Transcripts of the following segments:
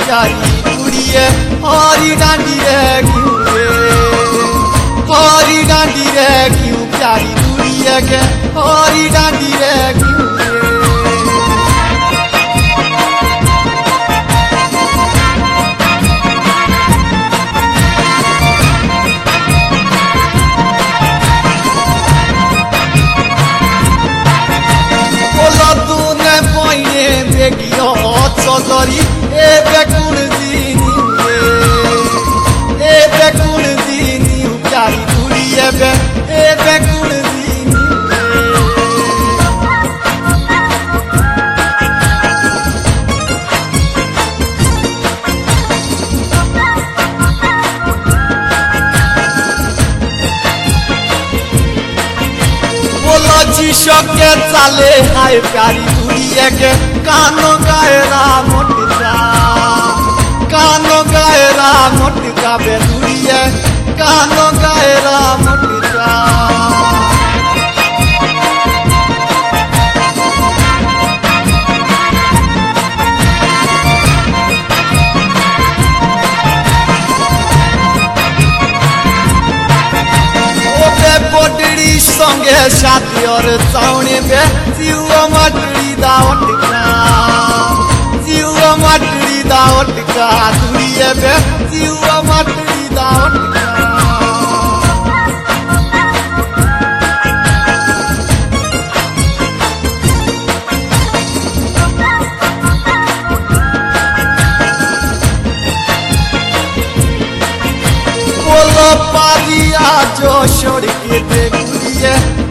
प्यारी है हरी डांडी है क्यों हरी डांडी है क्यों प्यारी कुड़िए के? हरी কৃষকের চালে হায় প্যারি দুনিয়াকে কান গায় রাম সঙ্গে সাথিয়র চাউনি বে জিও মাটড়ি দাওটকা জিও মাটড়ি দাওটকা দুড়িয়ে বে জিও মাটড়ি দাওটকা बोलो पारिया जो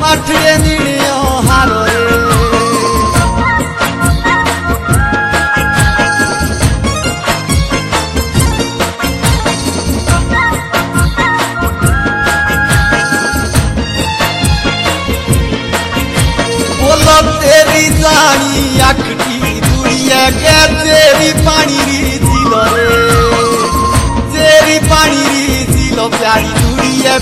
মাটিয়ে নিড়িও হারো তেরি জানি আকটি দুড়িয়া কে তেরি পানি রি। দিল রে তেরি পানি রি দিল প্যারি দুড়িয়া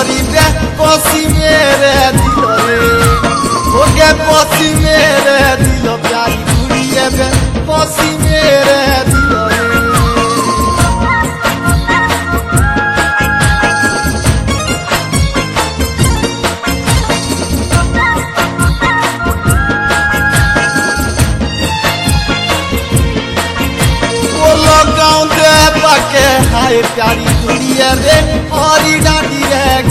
Lord, के हाय प्यारी दुनिया रे हरी डांडी है